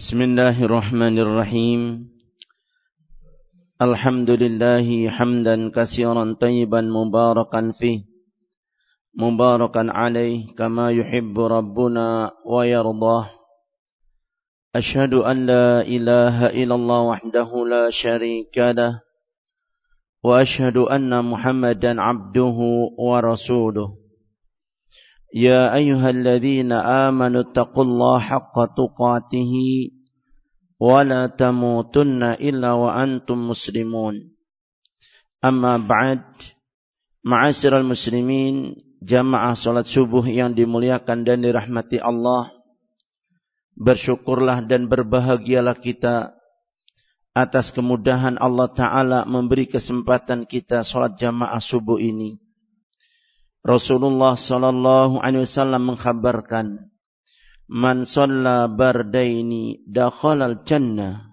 بسم الله الرحمن الرحيم الحمد لله حمدا كثيرا طيبا مباركا فيه مباركا عليه كما يحب ربنا ويرضاه أشهد أن لا إله إلا الله وحده لا شريك له وأشهد أن محمدا عبده ورسوله يا أيها الذين آمنوا اتقوا الله حق تقاته ولا تموتن إلا وأنتم مسلمون أما بعد معاشر المسلمين jamaah salat subuh yang dimuliakan dan dirahmati Allah bersyukurlah dan berbahagialah kita atas kemudahan Allah Ta'ala memberi kesempatan kita salat jamaah subuh ini. Rasulullah Sallallahu Alaihi Wasallam mengkhabarkan, Man shalla bardaini dakhalal jannah.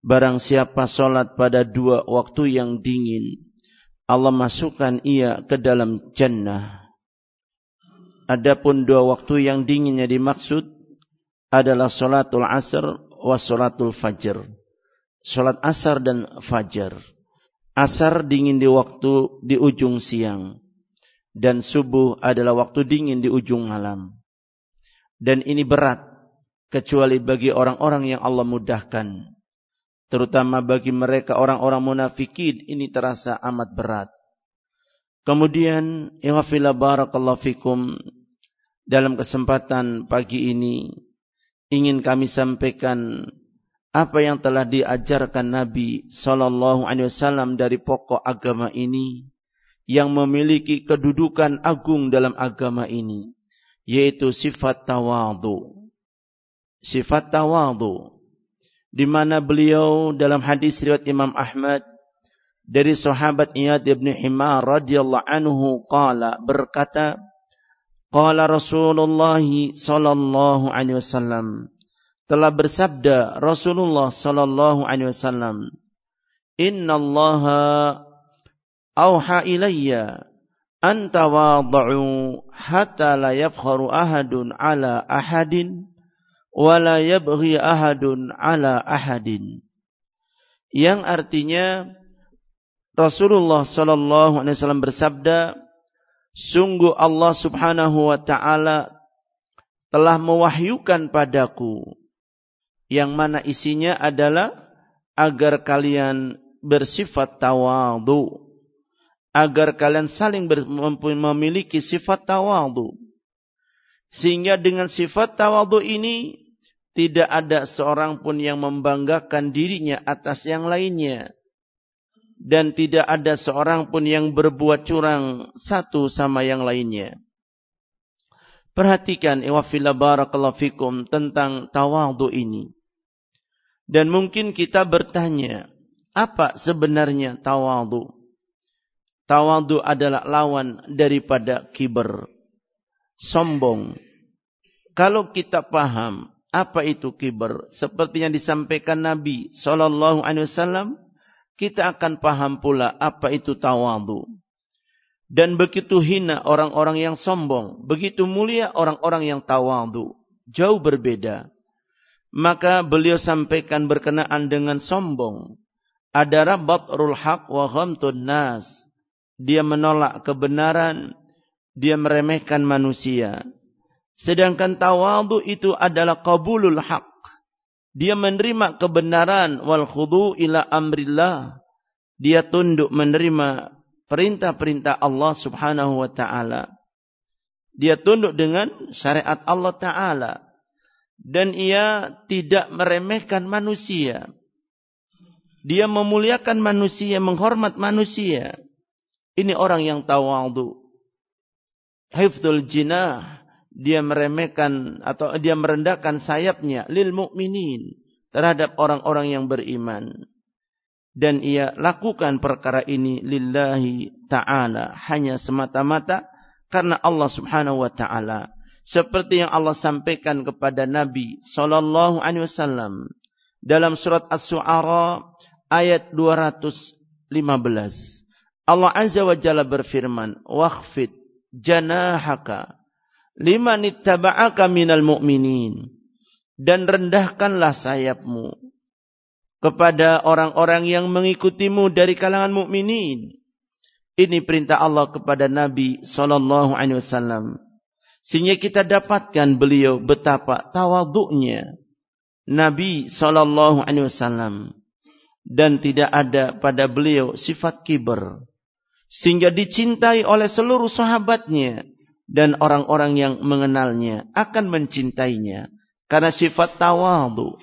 Barang siapa solat pada dua waktu yang dingin, Allah masukkan ia ke dalam jannah. Adapun dua waktu yang dinginnya dimaksud adalah solatul asr wa solatul fajr. Solat asar dan fajar. Asar dingin di waktu di ujung siang dan subuh adalah waktu dingin di ujung malam. Dan ini berat kecuali bagi orang-orang yang Allah mudahkan. Terutama bagi mereka orang-orang munafikin ini terasa amat berat. Kemudian, ihwafillah barakallahu fikum dalam kesempatan pagi ini ingin kami sampaikan apa yang telah diajarkan Nabi sallallahu alaihi wasallam dari pokok agama ini yang memiliki kedudukan agung dalam agama ini yaitu sifat tawadhu. Sifat tawadhu di mana beliau dalam hadis riwayat Imam Ahmad dari sahabat Iyad bin Himar radhiyallahu anhu qala berkata qala Rasulullah sallallahu alaihi wasallam telah bersabda Rasulullah sallallahu alaihi wasallam Inna auha ilayya an tawadhu hatta la yafkharu ahadun ala ahadin wa la yabghi ahadun ala ahadin. Yang artinya Rasulullah sallallahu alaihi wasallam bersabda sungguh Allah Subhanahu wa taala telah mewahyukan padaku yang mana isinya adalah agar kalian bersifat tawadhu agar kalian saling memiliki sifat tawadhu. Sehingga dengan sifat tawadhu ini tidak ada seorang pun yang membanggakan dirinya atas yang lainnya. Dan tidak ada seorang pun yang berbuat curang satu sama yang lainnya. Perhatikan iwafillah barakallahu fikum tentang tawadhu ini. Dan mungkin kita bertanya, apa sebenarnya tawadhu? Tawadu adalah lawan daripada kiber. Sombong. Kalau kita paham apa itu kiber, seperti yang disampaikan Nabi Sallallahu Alaihi Wasallam, kita akan paham pula apa itu tawadu. Dan begitu hina orang-orang yang sombong, begitu mulia orang-orang yang tawadu, jauh berbeda. Maka beliau sampaikan berkenaan dengan sombong. Adalah batrul haq wa ghamtun nas dia menolak kebenaran, dia meremehkan manusia. Sedangkan tawadhu itu adalah qabulul haq. Dia menerima kebenaran wal khudu ila amrillah. Dia tunduk menerima perintah-perintah Allah Subhanahu wa taala. Dia tunduk dengan syariat Allah taala dan ia tidak meremehkan manusia. Dia memuliakan manusia, menghormat manusia. Ini orang yang tawadhu. Hifdzul jinah, dia meremehkan atau dia merendahkan sayapnya lil mukminin terhadap orang-orang yang beriman. Dan ia lakukan perkara ini lillahi ta'ala. Hanya semata-mata karena Allah subhanahu wa ta'ala. Seperti yang Allah sampaikan kepada Nabi sallallahu alaihi wasallam dalam surat As-Su'ara ayat 215. Allah Azza wa Jalla berfirman, "Wakhfid janahaka liman ittaba'aka minal mu'minin." dan rendahkanlah sayapmu kepada orang-orang yang mengikutimu dari kalangan mukminin. Ini perintah Allah kepada Nabi sallallahu alaihi wasallam. Sehingga kita dapatkan beliau betapa tawaduknya Nabi sallallahu alaihi wasallam dan tidak ada pada beliau sifat kiber sehingga dicintai oleh seluruh sahabatnya dan orang-orang yang mengenalnya akan mencintainya karena sifat tawadhu.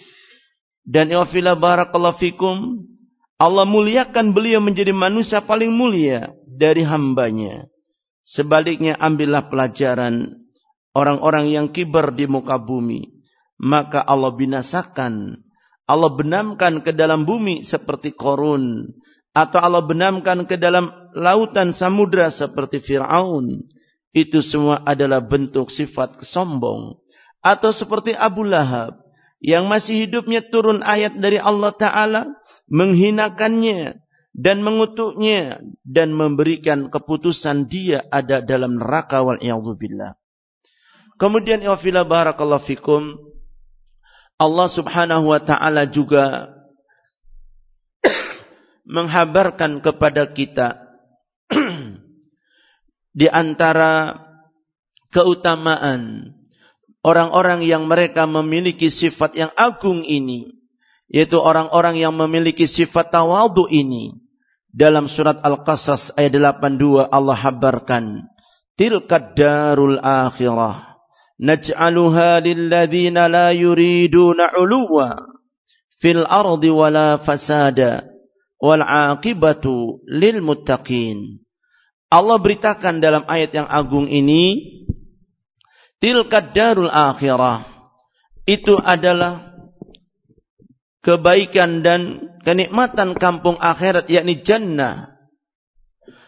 Dan ya barakallahu fikum Allah muliakan beliau menjadi manusia paling mulia dari hambanya. Sebaliknya ambillah pelajaran orang-orang yang kibar di muka bumi. Maka Allah binasakan. Allah benamkan ke dalam bumi seperti korun. Atau Allah benamkan ke dalam lautan samudra seperti Fir'aun. Itu semua adalah bentuk sifat kesombong. Atau seperti Abu Lahab. Yang masih hidupnya turun ayat dari Allah Ta'ala. Menghinakannya dan mengutuknya dan memberikan keputusan dia ada dalam neraka wal billah. Kemudian ya barakallahu fikum Allah Subhanahu wa taala juga menghabarkan kepada kita di antara keutamaan orang-orang yang mereka memiliki sifat yang agung ini yaitu orang-orang yang memiliki sifat tawadhu ini. Dalam surat Al-Qasas ayat 82 Allah habarkan tilka darul akhirah naj'aluha lilladzina la yuriduna 'uluwa fil ardi wala fasada wal 'aqibatu lil muttaqin. Allah beritakan dalam ayat yang agung ini tilka darul akhirah. Itu adalah kebaikan dan kenikmatan kampung akhirat yakni jannah.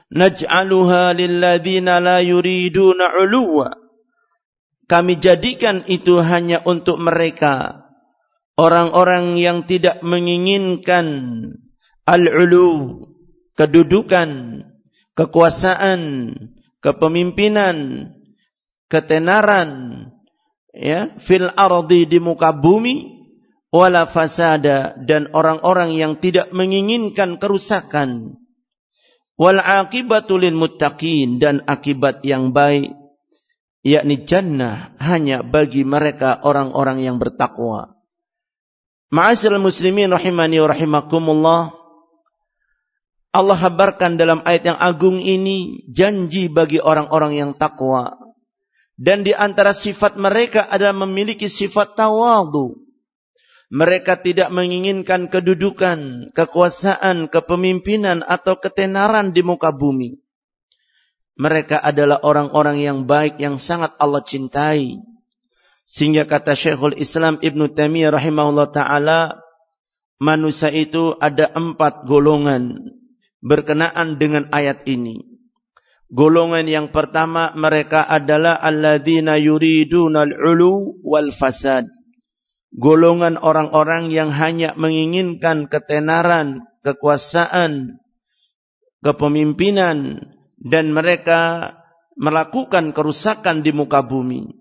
Naj'aluha lilladzina la yuriduna 'uluwa. Kami jadikan itu hanya untuk mereka orang-orang yang tidak menginginkan al-ulu kedudukan kekuasaan kepemimpinan ketenaran ya fil ardi di muka bumi wala fasada dan orang-orang yang tidak menginginkan kerusakan. Wal akibatu lil muttaqin dan akibat yang baik yakni jannah hanya bagi mereka orang-orang yang bertakwa. Ma'asyiral muslimin rahimani wa rahimakumullah Allah habarkan dalam ayat yang agung ini janji bagi orang-orang yang takwa dan di antara sifat mereka adalah memiliki sifat tawadhu mereka tidak menginginkan kedudukan, kekuasaan, kepemimpinan atau ketenaran di muka bumi. Mereka adalah orang-orang yang baik yang sangat Allah cintai. Sehingga kata Syekhul Islam Ibn Taimiyah rahimahullah ta'ala, manusia itu ada empat golongan berkenaan dengan ayat ini. Golongan yang pertama mereka adalah alladzina yuridunal ulu wal fasad golongan orang-orang yang hanya menginginkan ketenaran, kekuasaan, kepemimpinan dan mereka melakukan kerusakan di muka bumi.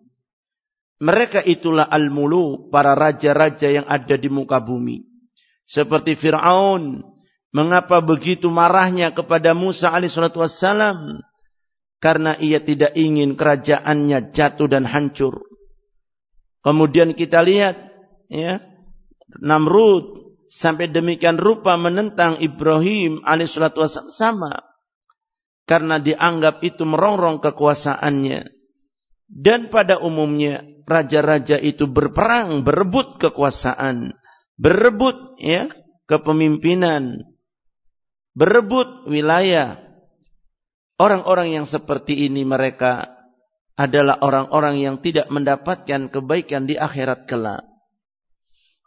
Mereka itulah al-mulu, para raja-raja yang ada di muka bumi. Seperti Fir'aun, mengapa begitu marahnya kepada Musa alaihissalam? Karena ia tidak ingin kerajaannya jatuh dan hancur. Kemudian kita lihat ya Namrud sampai demikian rupa menentang Ibrahim alaihissalatu sama karena dianggap itu merongrong kekuasaannya dan pada umumnya raja-raja itu berperang berebut kekuasaan berebut ya kepemimpinan berebut wilayah orang-orang yang seperti ini mereka adalah orang-orang yang tidak mendapatkan kebaikan di akhirat kelak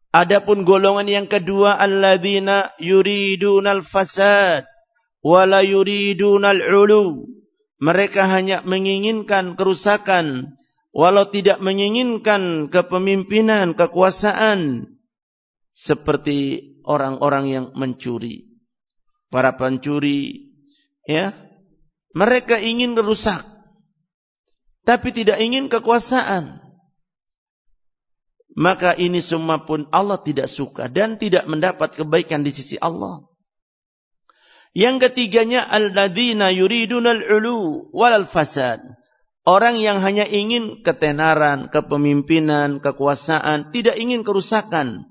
Adapun golongan yang kedua alladzina yuridunal fasad wala yuridunal ulu. Mereka hanya menginginkan kerusakan walau tidak menginginkan kepemimpinan, kekuasaan seperti orang-orang yang mencuri. Para pencuri ya, mereka ingin rusak tapi tidak ingin kekuasaan. maka ini semua pun Allah tidak suka dan tidak mendapat kebaikan di sisi Allah. Yang ketiganya alladzina yuridunal ulu walal fasad. Orang yang hanya ingin ketenaran, kepemimpinan, kekuasaan, tidak ingin kerusakan.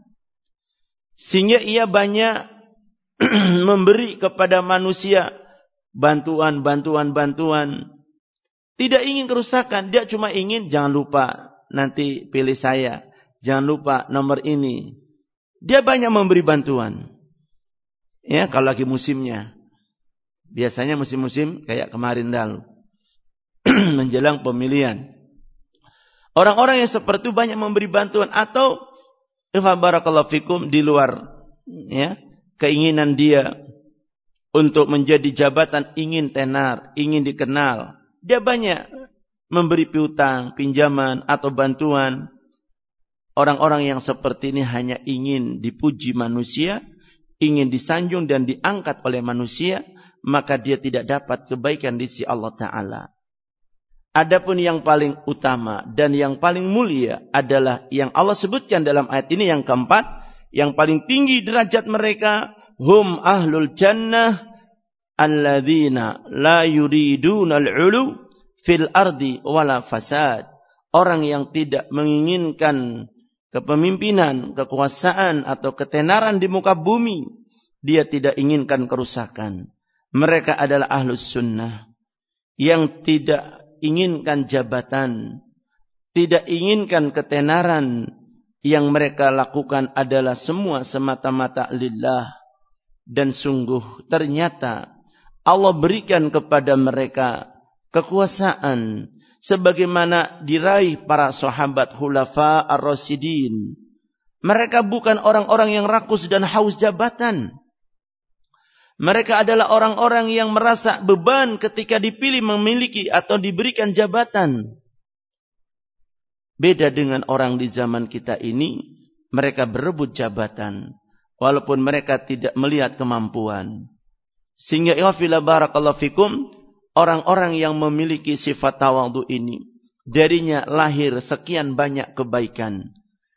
Sehingga ia banyak memberi kepada manusia bantuan, bantuan, bantuan. Tidak ingin kerusakan, dia cuma ingin jangan lupa nanti pilih saya. Jangan lupa nomor ini. Dia banyak memberi bantuan. Ya, kalau lagi musimnya. Biasanya musim-musim kayak kemarin dahulu. Menjelang pemilihan. Orang-orang yang seperti itu banyak memberi bantuan atau barakallahu fikum di luar ya, keinginan dia untuk menjadi jabatan ingin tenar, ingin dikenal. Dia banyak memberi piutang, pinjaman atau bantuan. Orang-orang yang seperti ini hanya ingin dipuji manusia, ingin disanjung dan diangkat oleh manusia, maka dia tidak dapat kebaikan di sisi Allah Ta'ala. Adapun yang paling utama dan yang paling mulia adalah yang Allah sebutkan dalam ayat ini yang keempat, yang paling tinggi derajat mereka, hum ahlul jannah alladzina la yuriduna al-ulu fil ardi wala fasad. Orang yang tidak menginginkan kepemimpinan, kekuasaan atau ketenaran di muka bumi, dia tidak inginkan kerusakan. Mereka adalah ahlus sunnah yang tidak inginkan jabatan, tidak inginkan ketenaran, yang mereka lakukan adalah semua semata-mata lillah. Dan sungguh ternyata Allah berikan kepada mereka kekuasaan sebagaimana diraih para sahabat hulafa ar-rasidin. Mereka bukan orang-orang yang rakus dan haus jabatan. Mereka adalah orang-orang yang merasa beban ketika dipilih memiliki atau diberikan jabatan. Beda dengan orang di zaman kita ini, mereka berebut jabatan. Walaupun mereka tidak melihat kemampuan. Sehingga ikhafila barakallahu fikum, orang-orang yang memiliki sifat tawadu ini, darinya lahir sekian banyak kebaikan.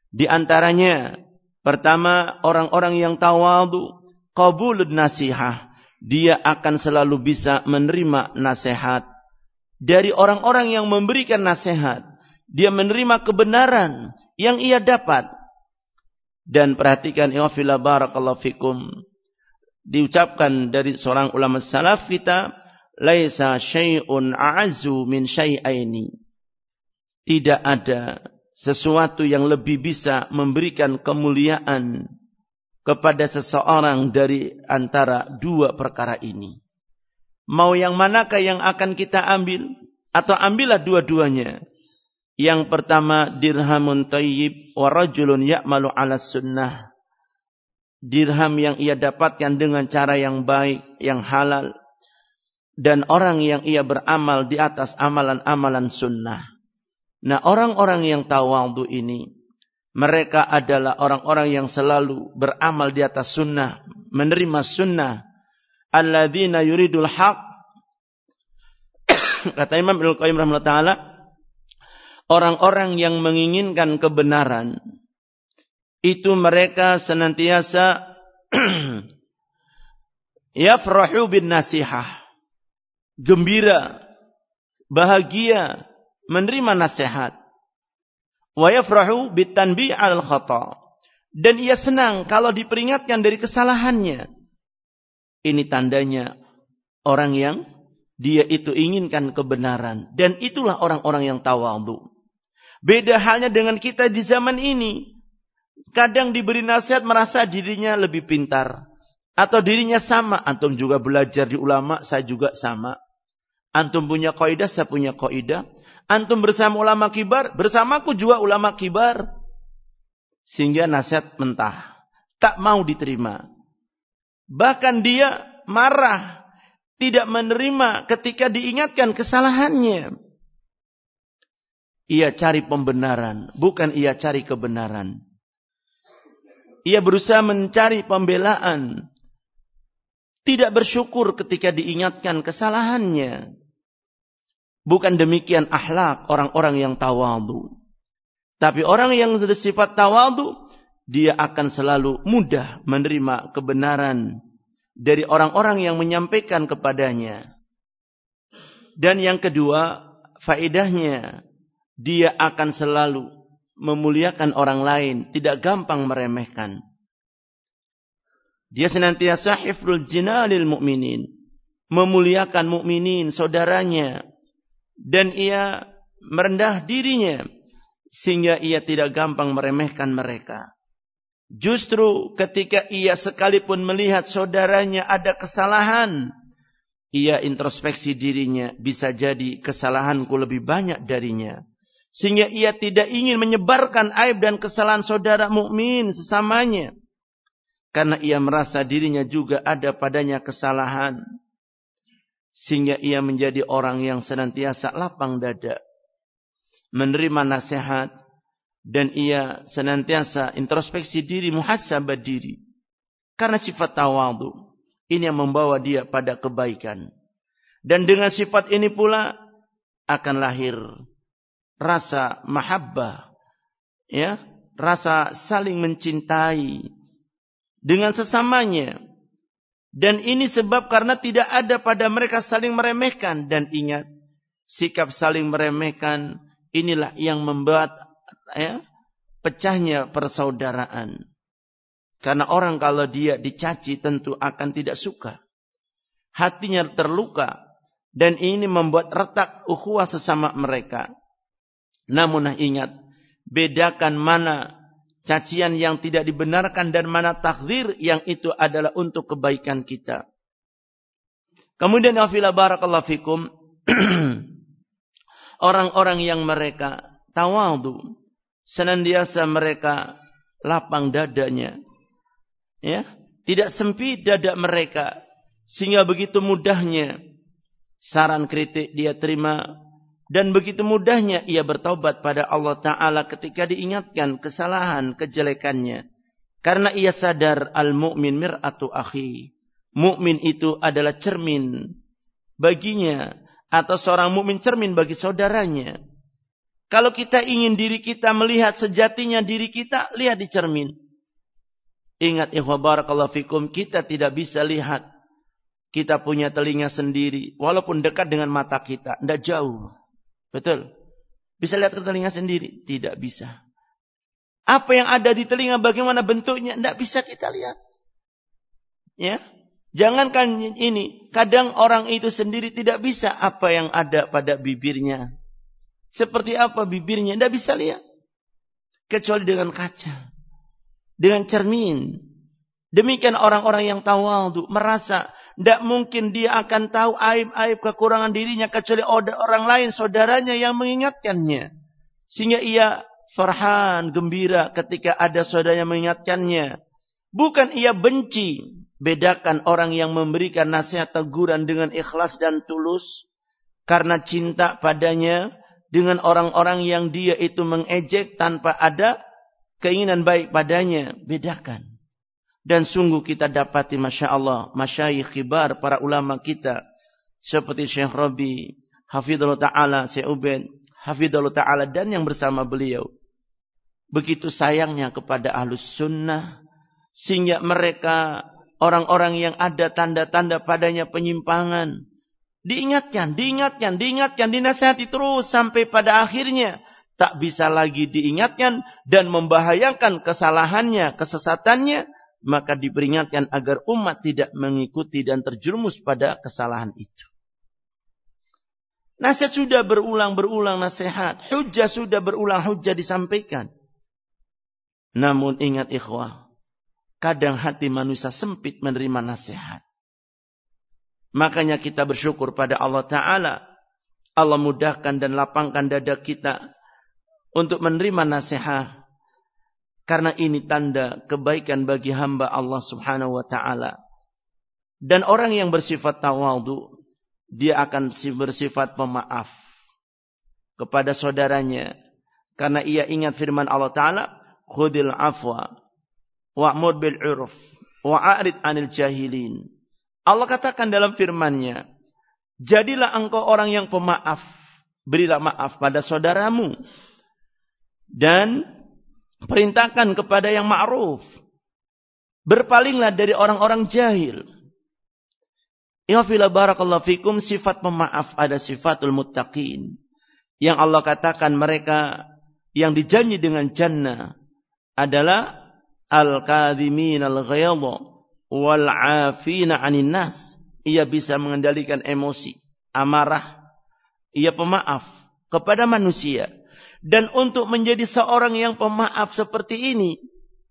Di antaranya, pertama orang-orang yang tawadu, qabulud nasihah. Dia akan selalu bisa menerima nasihat dari orang-orang yang memberikan nasihat. Dia menerima kebenaran yang ia dapat. Dan perhatikan ya barakallahu fikum. Diucapkan dari seorang ulama salaf kita, laisa syai'un a'azu min syai'aini. Tidak ada sesuatu yang lebih bisa memberikan kemuliaan kepada seseorang dari antara dua perkara ini. Mau yang manakah yang akan kita ambil? Atau ambillah dua-duanya. Yang pertama dirhamun tayyib wa rajulun ya'malu ala sunnah. Dirham yang ia dapatkan dengan cara yang baik, yang halal. Dan orang yang ia beramal di atas amalan-amalan sunnah. Nah orang-orang yang tawadu ini mereka adalah orang-orang yang selalu beramal di atas sunnah, menerima sunnah. Alladzina yuridul haq. Kata Imam Ibnu Qayyim taala, orang-orang yang menginginkan kebenaran itu mereka senantiasa yafrahu bin nasihah. Gembira, bahagia menerima nasihat wa yafrahu bitanbi' al khata. Dan ia senang kalau diperingatkan dari kesalahannya. Ini tandanya orang yang dia itu inginkan kebenaran dan itulah orang-orang yang tawadhu. Beda halnya dengan kita di zaman ini. Kadang diberi nasihat merasa dirinya lebih pintar atau dirinya sama. Antum juga belajar di ulama, saya juga sama. Antum punya kaidah, saya punya kaidah. Antum bersama ulama kibar, bersamaku juga ulama kibar. Sehingga nasihat mentah. Tak mau diterima. Bahkan dia marah. Tidak menerima ketika diingatkan kesalahannya. Ia cari pembenaran. Bukan ia cari kebenaran. Ia berusaha mencari pembelaan. Tidak bersyukur ketika diingatkan kesalahannya. Bukan demikian akhlak orang-orang yang tawadu. Tapi orang yang bersifat tawadu, dia akan selalu mudah menerima kebenaran dari orang-orang yang menyampaikan kepadanya. Dan yang kedua, faedahnya dia akan selalu memuliakan orang lain, tidak gampang meremehkan. Dia senantiasa hifrul jinalil mu'minin, memuliakan mukminin saudaranya dan ia merendah dirinya sehingga ia tidak gampang meremehkan mereka. Justru ketika ia sekalipun melihat saudaranya ada kesalahan, ia introspeksi dirinya, bisa jadi kesalahanku lebih banyak darinya. Sehingga ia tidak ingin menyebarkan aib dan kesalahan saudara mukmin sesamanya. Karena ia merasa dirinya juga ada padanya kesalahan. Sehingga ia menjadi orang yang senantiasa lapang dada. Menerima nasihat. Dan ia senantiasa introspeksi diri, muhasabah diri. Karena sifat tawadu. Ini yang membawa dia pada kebaikan. Dan dengan sifat ini pula akan lahir rasa mahabbah, ya, rasa saling mencintai dengan sesamanya. Dan ini sebab karena tidak ada pada mereka saling meremehkan dan ingat sikap saling meremehkan inilah yang membuat ya, pecahnya persaudaraan. Karena orang kalau dia dicaci tentu akan tidak suka. Hatinya terluka. Dan ini membuat retak ukhuwah sesama mereka. Namun ingat, bedakan mana cacian yang tidak dibenarkan dan mana takdir yang itu adalah untuk kebaikan kita. Kemudian afila barakallahu fikum orang-orang yang mereka tawadu senantiasa mereka lapang dadanya ya tidak sempit dada mereka sehingga begitu mudahnya saran kritik dia terima dan begitu mudahnya ia bertobat pada Allah taala ketika diingatkan kesalahan kejelekannya karena ia sadar al mukmin mir'atu akhi mukmin itu adalah cermin baginya atau seorang mukmin cermin bagi saudaranya kalau kita ingin diri kita melihat sejatinya diri kita lihat di cermin Ingat ikhwah barakallahu fikum, kita tidak bisa lihat. Kita punya telinga sendiri. Walaupun dekat dengan mata kita. Tidak jauh. Betul. Bisa lihat ke telinga sendiri? Tidak bisa. Apa yang ada di telinga bagaimana bentuknya? Tidak bisa kita lihat. Ya. Jangankan ini. Kadang orang itu sendiri tidak bisa apa yang ada pada bibirnya. Seperti apa bibirnya? Tidak bisa lihat. Kecuali dengan kaca dengan cermin. Demikian orang-orang yang tawadu merasa tidak mungkin dia akan tahu aib-aib kekurangan dirinya kecuali orang lain saudaranya yang mengingatkannya. Sehingga ia farhan, gembira ketika ada saudaranya mengingatkannya. Bukan ia benci. Bedakan orang yang memberikan nasihat teguran dengan ikhlas dan tulus. Karena cinta padanya. Dengan orang-orang yang dia itu mengejek tanpa ada keinginan baik padanya, bedakan. Dan sungguh kita dapati Masya Allah, masyayikh kibar, para ulama kita, seperti Syekh Rabi, Hafidhullah Ta'ala, Syekh Ubed, Hafidhullah Ta'ala, dan yang bersama beliau. Begitu sayangnya kepada ahlus sunnah, sehingga mereka, orang-orang yang ada tanda-tanda padanya penyimpangan, diingatkan, diingatkan, diingatkan, dinasihati terus sampai pada akhirnya tak bisa lagi diingatkan dan membahayakan kesalahannya, kesesatannya, maka diperingatkan agar umat tidak mengikuti dan terjerumus pada kesalahan itu. Nasihat sudah berulang-berulang nasihat. Hujah sudah berulang hujah disampaikan. Namun ingat ikhwah. Kadang hati manusia sempit menerima nasihat. Makanya kita bersyukur pada Allah Ta'ala. Allah mudahkan dan lapangkan dada kita untuk menerima nasihat karena ini tanda kebaikan bagi hamba Allah Subhanahu wa taala. Dan orang yang bersifat tawadu dia akan bersifat pemaaf kepada saudaranya karena ia ingat firman Allah taala khudil afwa wa'mur bil urf wa'arid anil jahilin. Allah katakan dalam firman-Nya, jadilah engkau orang yang pemaaf, berilah maaf pada saudaramu dan perintahkan kepada yang ma'ruf. Berpalinglah dari orang-orang jahil. Ya barakallahu fikum sifat pemaaf ada sifatul muttaqin. Yang Allah katakan mereka yang dijanji dengan jannah adalah al-kadhimin al-ghayadha wal 'afina 'anil nas. Ia bisa mengendalikan emosi, amarah, ia pemaaf kepada manusia. Dan untuk menjadi seorang yang pemaaf seperti ini,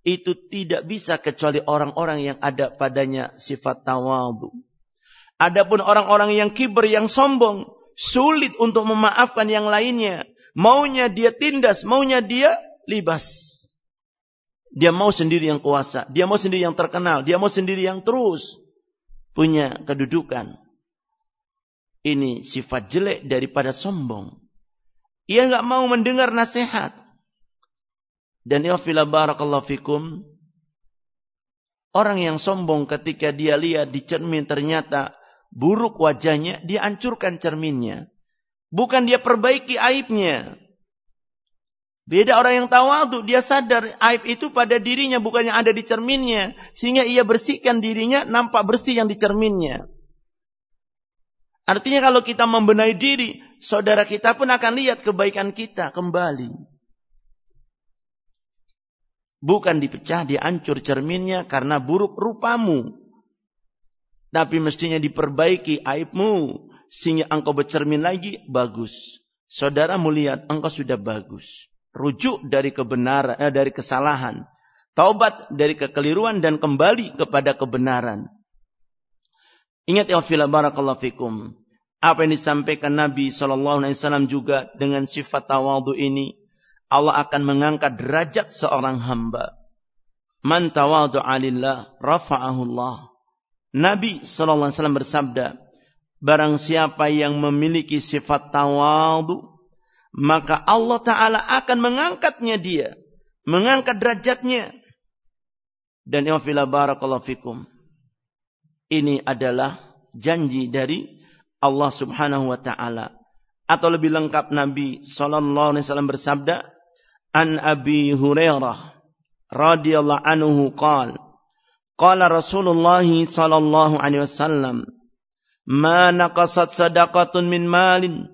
itu tidak bisa kecuali orang-orang yang ada padanya sifat tawadhu. Adapun orang-orang yang kiber, yang sombong, sulit untuk memaafkan yang lainnya. Maunya dia tindas, maunya dia libas. Dia mau sendiri yang kuasa, dia mau sendiri yang terkenal, dia mau sendiri yang terus punya kedudukan. Ini sifat jelek daripada sombong. Ia nggak mau mendengar nasihat. Dan ya barakallahu fikum. Orang yang sombong ketika dia lihat di cermin ternyata buruk wajahnya, dia hancurkan cerminnya. Bukan dia perbaiki aibnya. Beda orang yang tawadu, dia sadar aib itu pada dirinya bukan yang ada di cerminnya. Sehingga ia bersihkan dirinya, nampak bersih yang di cerminnya. Artinya kalau kita membenahi diri, saudara kita pun akan lihat kebaikan kita kembali. Bukan dipecah, dihancur cerminnya karena buruk rupamu. Tapi mestinya diperbaiki aibmu. Sehingga engkau bercermin lagi, bagus. Saudara melihat engkau sudah bagus. Rujuk dari kebenaran, eh, dari kesalahan. Taubat dari kekeliruan dan kembali kepada kebenaran. Ingat ya fila barakallahu fikum. Apa yang disampaikan Nabi SAW juga dengan sifat tawadu ini. Allah akan mengangkat derajat seorang hamba. Man tawadu alillah rafa'ahullah. Nabi SAW bersabda, Barang siapa yang memiliki sifat tawadu, maka Allah Ta'ala akan mengangkatnya dia. Mengangkat derajatnya. Dan ya barakallahu fikum. Ini adalah janji dari Allah Subhanahu wa taala. Atau lebih lengkap Nabi sallallahu alaihi wasallam bersabda, "An Abi Hurairah radhiyallahu anhu qala Qala Rasulullah sallallahu alaihi wasallam, "Ma naqasat sadaqatun min malin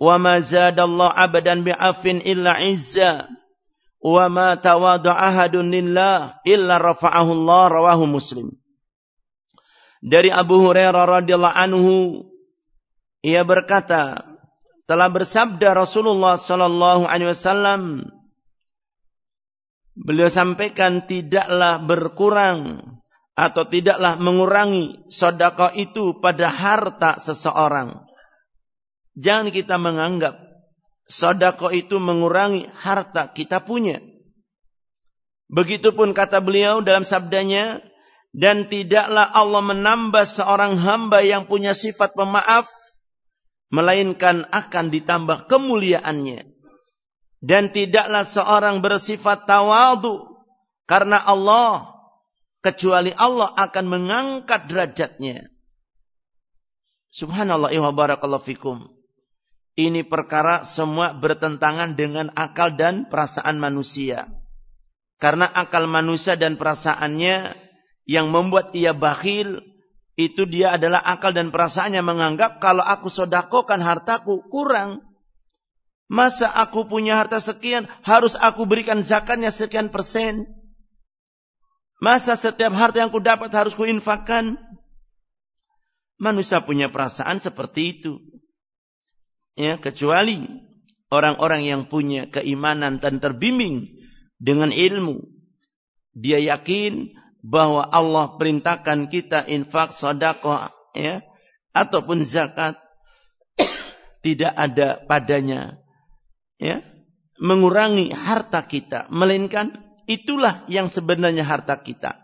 wa ma zada Allah 'abdan bi'afin illa 'izza wa ma tawadu ahadun lillah illa rafa'ahu Allah." Rawahu Muslim. Dari Abu Hurairah radhiyallahu anhu ia berkata, telah bersabda Rasulullah sallallahu alaihi wasallam, Beliau sampaikan tidaklah berkurang atau tidaklah mengurangi sodako itu pada harta seseorang. Jangan kita menganggap sodako itu mengurangi harta kita punya. Begitupun kata beliau dalam sabdanya, dan tidaklah Allah menambah seorang hamba yang punya sifat pemaaf, melainkan akan ditambah kemuliaannya. Dan tidaklah seorang bersifat tawadu karena Allah kecuali Allah akan mengangkat derajatnya. Subhanallah wa barakallahu fikum. Ini perkara semua bertentangan dengan akal dan perasaan manusia. Karena akal manusia dan perasaannya yang membuat ia bakhil, itu dia adalah akal dan perasaannya menganggap kalau aku sodakokan hartaku kurang. Masa aku punya harta sekian, harus aku berikan zakatnya sekian persen? Masa setiap harta yang ku dapat harus kuinfakkan? Manusia punya perasaan seperti itu. Ya, kecuali orang-orang yang punya keimanan dan terbimbing dengan ilmu. Dia yakin bahwa Allah perintahkan kita infak, sedekah, ya, ataupun zakat tidak ada padanya ya. Mengurangi harta kita melainkan itulah yang sebenarnya harta kita.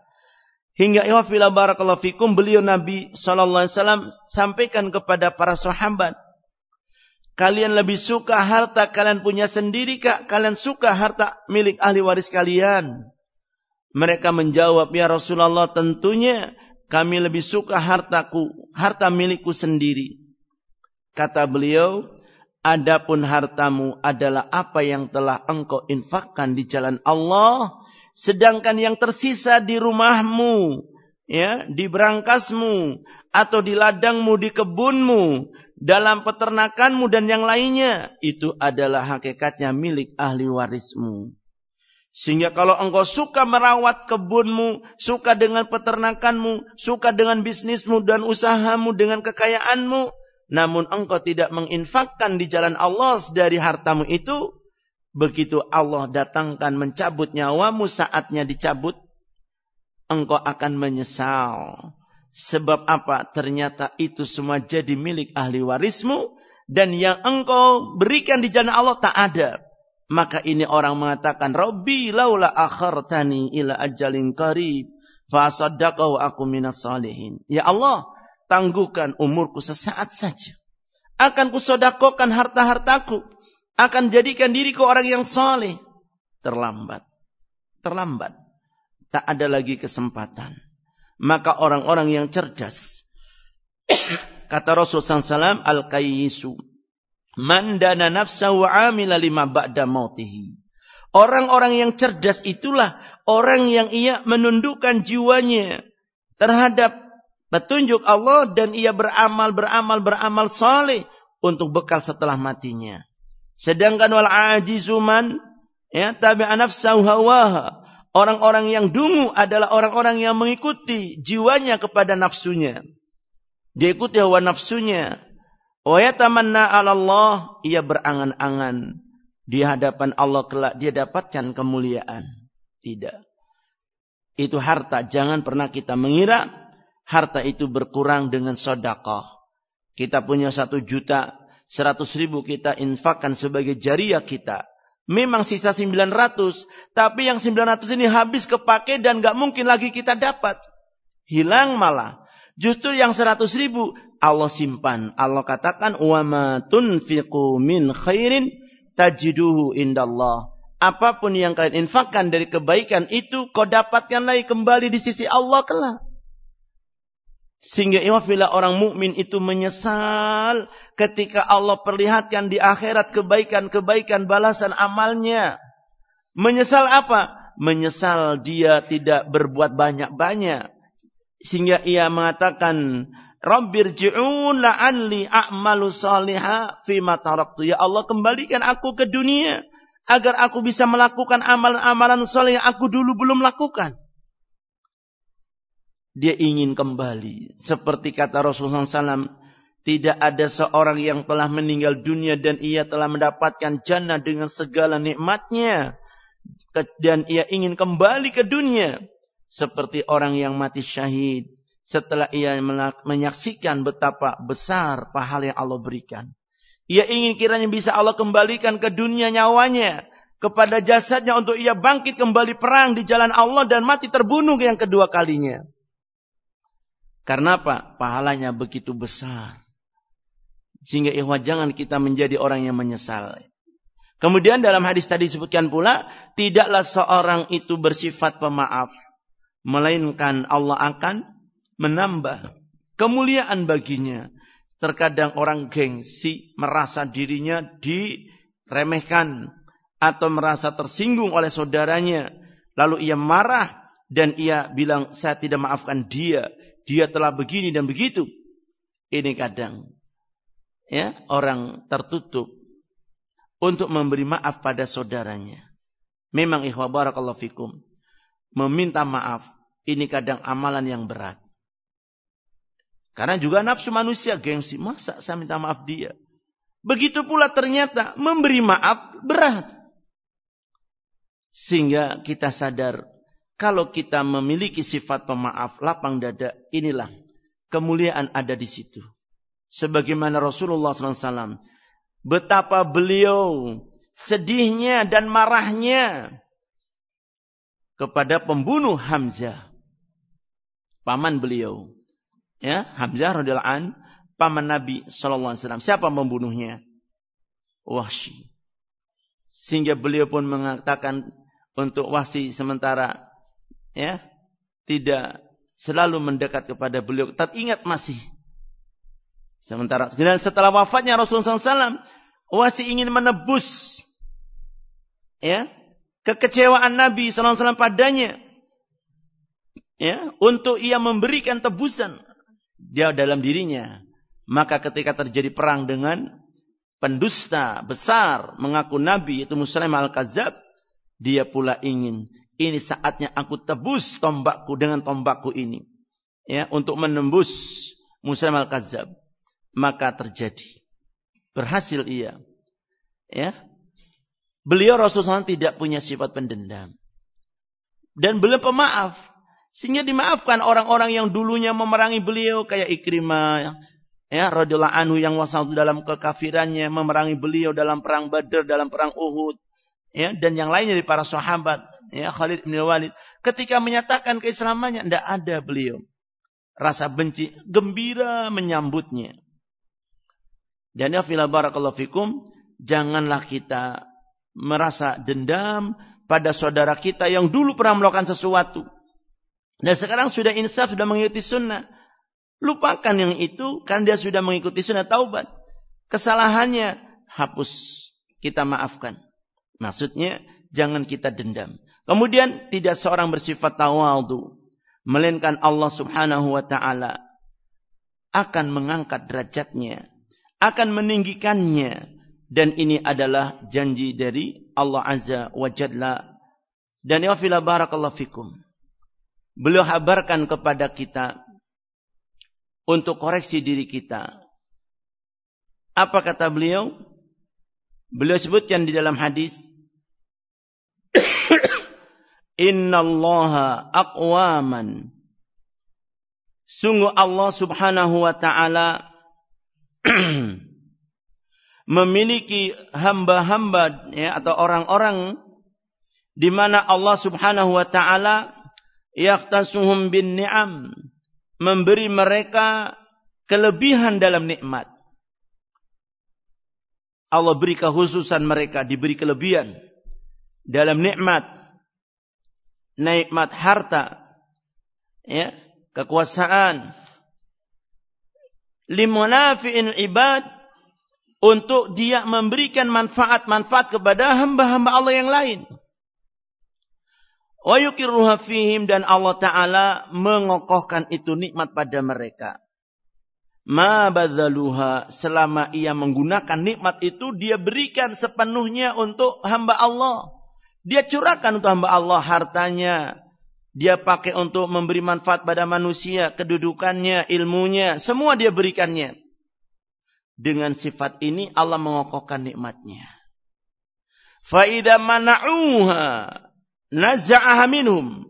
Hingga iwafila barakallahu fikum beliau Nabi sallallahu alaihi sampaikan kepada para sahabat kalian lebih suka harta kalian punya sendiri kak kalian suka harta milik ahli waris kalian mereka menjawab ya Rasulullah tentunya kami lebih suka hartaku harta milikku sendiri kata beliau Adapun hartamu adalah apa yang telah engkau infakkan di jalan Allah, sedangkan yang tersisa di rumahmu, ya, di berangkasmu atau di ladangmu, di kebunmu, dalam peternakanmu dan yang lainnya, itu adalah hakikatnya milik ahli warismu. Sehingga kalau engkau suka merawat kebunmu, suka dengan peternakanmu, suka dengan bisnismu dan usahamu dengan kekayaanmu, namun engkau tidak menginfakkan di jalan Allah dari hartamu itu, begitu Allah datangkan mencabut nyawamu saatnya dicabut, engkau akan menyesal. Sebab apa? Ternyata itu semua jadi milik ahli warismu dan yang engkau berikan di jalan Allah tak ada. Maka ini orang mengatakan, Rabbi laula akhartani ila ajalin qarib, fa aku minas salihin. Ya Allah, tangguhkan umurku sesaat saja. Akan kusodakokan harta-hartaku. Akan jadikan diriku orang yang saleh. Terlambat. Terlambat. Tak ada lagi kesempatan. Maka orang-orang yang cerdas. Kata Rasulullah SAW, Al-Qayyisu. Man dana nafsahu amila lima ba'da mautihi. Orang-orang yang cerdas itulah orang yang ia menundukkan jiwanya terhadap petunjuk Allah dan ia beramal beramal beramal saleh untuk bekal setelah matinya. Sedangkan wal ajizuman ya tabi'a nafsahu hawaha. Orang-orang yang dungu adalah orang-orang yang mengikuti jiwanya kepada nafsunya. Dia ikuti hawa nafsunya. Wa 'ala Allah, ia berangan-angan di hadapan Allah kelak dia dapatkan kemuliaan. Tidak. Itu harta, jangan pernah kita mengira harta itu berkurang dengan sodakoh. Kita punya satu juta, seratus ribu kita infakkan sebagai jariah kita. Memang sisa sembilan ratus, tapi yang sembilan ratus ini habis kepake dan gak mungkin lagi kita dapat. Hilang malah. Justru yang seratus ribu Allah simpan. Allah katakan wa ma tunfiqu min khairin tajiduhu indallah. Apa pun yang kalian infakkan dari kebaikan itu kau dapatkan lagi kembali di sisi Allah kelak. Sehingga apabila orang mukmin itu menyesal ketika Allah perlihatkan di akhirat kebaikan-kebaikan balasan amalnya. Menyesal apa? Menyesal dia tidak berbuat banyak-banyak. Sehingga ia mengatakan, Rabbir ji'un la'anli a'malu saliha fima taraktu. Ya Allah kembalikan aku ke dunia. Agar aku bisa melakukan amalan-amalan soleh yang aku dulu belum lakukan dia ingin kembali. Seperti kata Rasulullah SAW, tidak ada seorang yang telah meninggal dunia dan ia telah mendapatkan jannah dengan segala nikmatnya. Dan ia ingin kembali ke dunia. Seperti orang yang mati syahid. Setelah ia menyaksikan betapa besar pahala yang Allah berikan. Ia ingin kiranya bisa Allah kembalikan ke dunia nyawanya. Kepada jasadnya untuk ia bangkit kembali perang di jalan Allah dan mati terbunuh yang kedua kalinya. Karena apa? Pahalanya begitu besar. Sehingga ikhwah jangan kita menjadi orang yang menyesal. Kemudian dalam hadis tadi disebutkan pula, tidaklah seorang itu bersifat pemaaf. Melainkan Allah akan menambah kemuliaan baginya. Terkadang orang gengsi merasa dirinya diremehkan atau merasa tersinggung oleh saudaranya. Lalu ia marah dan ia bilang saya tidak maafkan dia dia telah begini dan begitu. Ini kadang ya orang tertutup untuk memberi maaf pada saudaranya. Memang ikhwah barakallahu fikum. Meminta maaf ini kadang amalan yang berat. Karena juga nafsu manusia gengsi. Masa saya minta maaf dia? Begitu pula ternyata memberi maaf berat. Sehingga kita sadar kalau kita memiliki sifat pemaaf, lapang dada, inilah kemuliaan ada di situ. Sebagaimana Rasulullah SAW, betapa beliau sedihnya dan marahnya kepada pembunuh Hamzah, paman beliau. Ya, Hamzah radhiyallahu an, paman Nabi sallallahu alaihi. Siapa membunuhnya? Wahsy. Sehingga beliau pun mengatakan untuk Wahsy sementara ya tidak selalu mendekat kepada beliau tetap ingat masih sementara dan setelah wafatnya Rasulullah SAW masih ingin menebus ya kekecewaan Nabi wasallam padanya ya untuk ia memberikan tebusan dia dalam dirinya maka ketika terjadi perang dengan pendusta besar mengaku nabi itu Muslim al-Kadzab dia pula ingin ini saatnya aku tebus tombakku dengan tombakku ini ya untuk menembus Muslim al-Kadzab maka terjadi Berhasil ia. Ya. Beliau Rasulullah tidak punya sifat pendendam. Dan beliau pemaaf. Sehingga dimaafkan orang-orang yang dulunya memerangi beliau kayak Ikrimah ya radhiyallahu anhu yang wasal dalam kekafirannya memerangi beliau dalam perang Badar, dalam perang Uhud ya dan yang lainnya dari para sahabat ya Khalid bin Walid. Ketika menyatakan keislamannya tidak ada beliau. Rasa benci gembira menyambutnya. Dan ya fila barakallahu fikum, janganlah kita merasa dendam pada saudara kita yang dulu pernah melakukan sesuatu. Dan sekarang sudah insaf, sudah mengikuti sunnah. Lupakan yang itu, kan dia sudah mengikuti sunnah taubat. Kesalahannya hapus, kita maafkan. Maksudnya, jangan kita dendam. Kemudian, tidak seorang bersifat tawadu. Melainkan Allah subhanahu wa ta'ala akan mengangkat derajatnya akan meninggikannya dan ini adalah janji dari Allah Azza wa Jalla dan ya fila barakallahu fikum beliau habarkan kepada kita untuk koreksi diri kita. Apa kata beliau? Beliau sebutkan di dalam hadis innallaha aqwaman. Sungguh Allah subhanahu wa ta'ala memiliki hamba-hamba ya, atau orang-orang di mana Allah Subhanahu wa taala yahtasuhum bin ni'am memberi mereka kelebihan dalam nikmat. Allah beri kekhususan mereka diberi kelebihan dalam nikmat nikmat harta ya kekuasaan limunafi'in ibad untuk dia memberikan manfaat-manfaat kepada hamba-hamba Allah yang lain. Wa yukirruha fihim dan Allah Ta'ala mengokohkan itu nikmat pada mereka. Ma badzaluha selama ia menggunakan nikmat itu dia berikan sepenuhnya untuk hamba Allah. Dia curahkan untuk hamba Allah hartanya, dia pakai untuk memberi manfaat pada manusia, kedudukannya, ilmunya, semua dia berikannya. Dengan sifat ini Allah mengokohkan nikmatnya. Fa'idha mana'uha naza'aha minhum.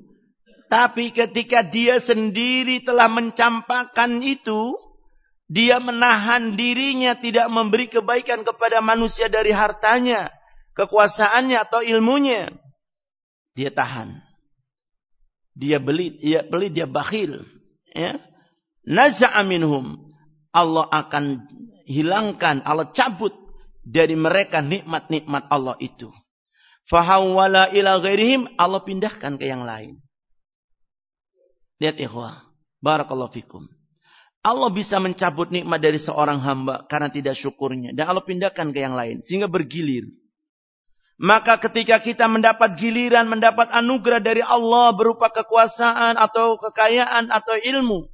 Tapi ketika dia sendiri telah mencampakkan itu, dia menahan dirinya tidak memberi kebaikan kepada manusia dari hartanya, kekuasaannya atau ilmunya. Dia tahan dia beli, dia beli, dia bakhil. Ya. Naza'a minhum. Allah akan hilangkan, Allah cabut dari mereka nikmat-nikmat Allah itu. Fahawwala ila ghairihim, Allah pindahkan ke yang lain. Lihat ikhwah. Barakallahu fikum. Allah bisa mencabut nikmat dari seorang hamba karena tidak syukurnya. Dan Allah pindahkan ke yang lain. Sehingga bergilir. Maka ketika kita mendapat giliran, mendapat anugerah dari Allah berupa kekuasaan atau kekayaan atau ilmu.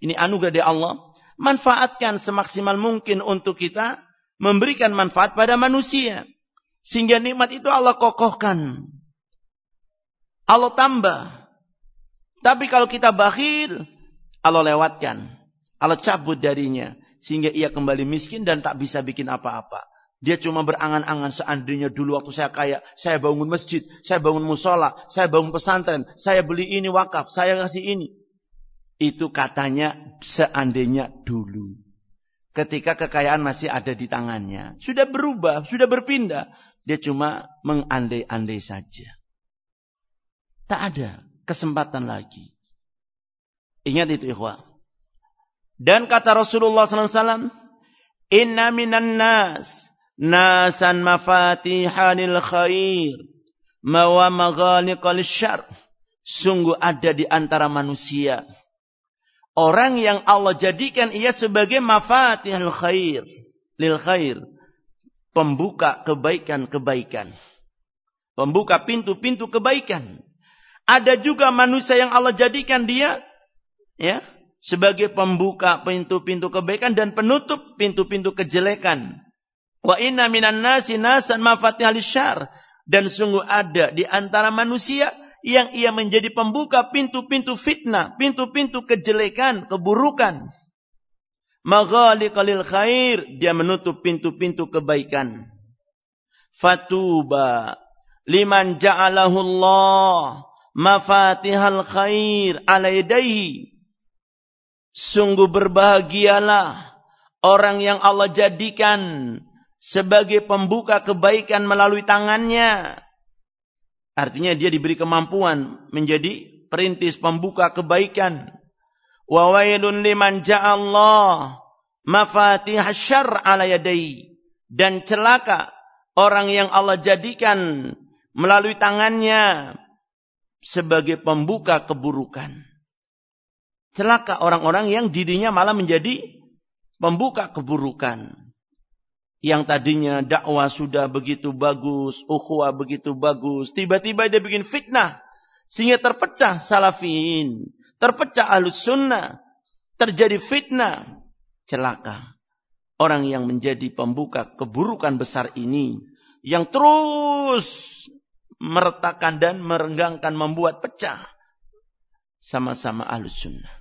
Ini anugerah dari Allah. Manfaatkan semaksimal mungkin untuk kita memberikan manfaat pada manusia. Sehingga nikmat itu Allah kokohkan. Allah tambah. Tapi kalau kita bakhil, Allah lewatkan. Allah cabut darinya. Sehingga ia kembali miskin dan tak bisa bikin apa-apa. Dia cuma berangan-angan seandainya dulu waktu saya kaya, saya bangun masjid, saya bangun musola, saya bangun pesantren, saya beli ini wakaf, saya kasih ini. Itu katanya seandainya dulu. Ketika kekayaan masih ada di tangannya. Sudah berubah, sudah berpindah. Dia cuma mengandai-andai saja. Tak ada kesempatan lagi. Ingat itu ikhwah. Dan kata Rasulullah SAW, Inna minan nas nasan mafatihanil khair mawa maghaliqal syar sungguh ada di antara manusia orang yang Allah jadikan ia sebagai mafatihul khair lil khair pembuka kebaikan-kebaikan. Pembuka pintu-pintu kebaikan. Ada juga manusia yang Allah jadikan dia ya sebagai pembuka pintu-pintu kebaikan dan penutup pintu-pintu kejelekan. Wa inna minan nasi nasan mafatihal syar dan sungguh ada di antara manusia yang ia menjadi pembuka pintu-pintu fitnah, pintu-pintu kejelekan, keburukan. Maghaliqalil khair, dia menutup pintu-pintu kebaikan. Fatuba liman ja'alahu Allah mafatihal khair ala yadayhi. Sungguh berbahagialah orang yang Allah jadikan sebagai pembuka kebaikan melalui tangannya. Artinya dia diberi kemampuan menjadi perintis pembuka kebaikan. Wa wailun liman ja'allah mafatih syarr ala yadai. Dan celaka orang yang Allah jadikan melalui tangannya sebagai pembuka keburukan. Celaka orang-orang yang dirinya malah menjadi pembuka keburukan. Yang tadinya dakwah sudah begitu bagus, ukhuwah begitu bagus, tiba-tiba dia bikin fitnah sehingga terpecah salafin, terpecah alus sunnah, terjadi fitnah, celaka. Orang yang menjadi pembuka keburukan besar ini, yang terus meretakan dan merenggangkan, membuat pecah, sama-sama alus sunnah.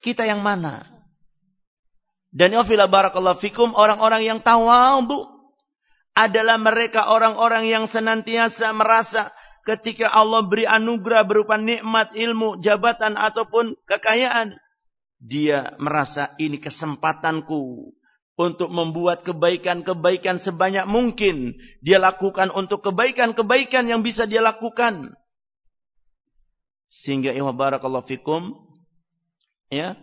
Kita yang mana? Dan yafila barakallahu fikum orang-orang yang tawadu adalah mereka orang-orang yang senantiasa merasa ketika Allah beri anugerah berupa nikmat ilmu, jabatan ataupun kekayaan, dia merasa ini kesempatanku untuk membuat kebaikan-kebaikan sebanyak mungkin. Dia lakukan untuk kebaikan-kebaikan yang bisa dia lakukan. Sehingga ya barakallahu fikum ya